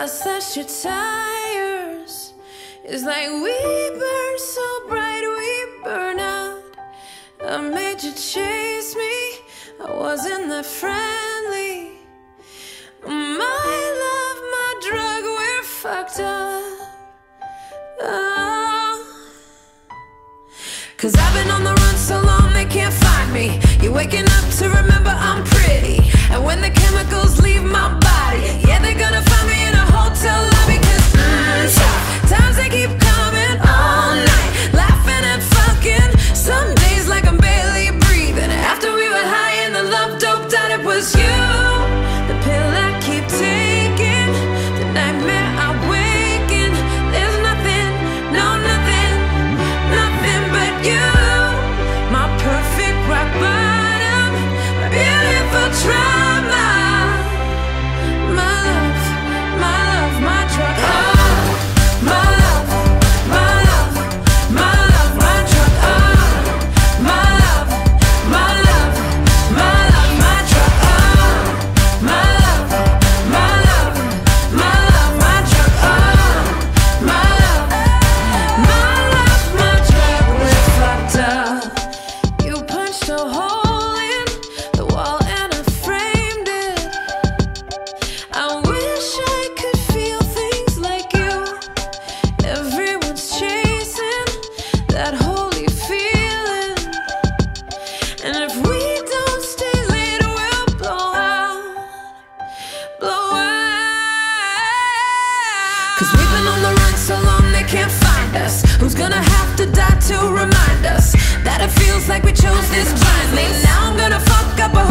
I slashed your tires. It's like we burn so bright, we burn out. I made you chase me. I wasn't that friendly. My love, my drug, we're fucked up. Oh. Cause I've been on the run so long they can't find me. You're waking up to remember I'm pretty. And when the chemicals leave my body, yeah, they're gonna find me in a hotel lobby. Cause mm, times they keep coming all night. Laughing and fucking. Some days like I'm barely breathing. After we were high and the love doped out, it was you. Cause we've been on the run so long they can't find us. Who's gonna have to die to remind us that it feels like we chose this blindly? Now I'm gonna fuck up a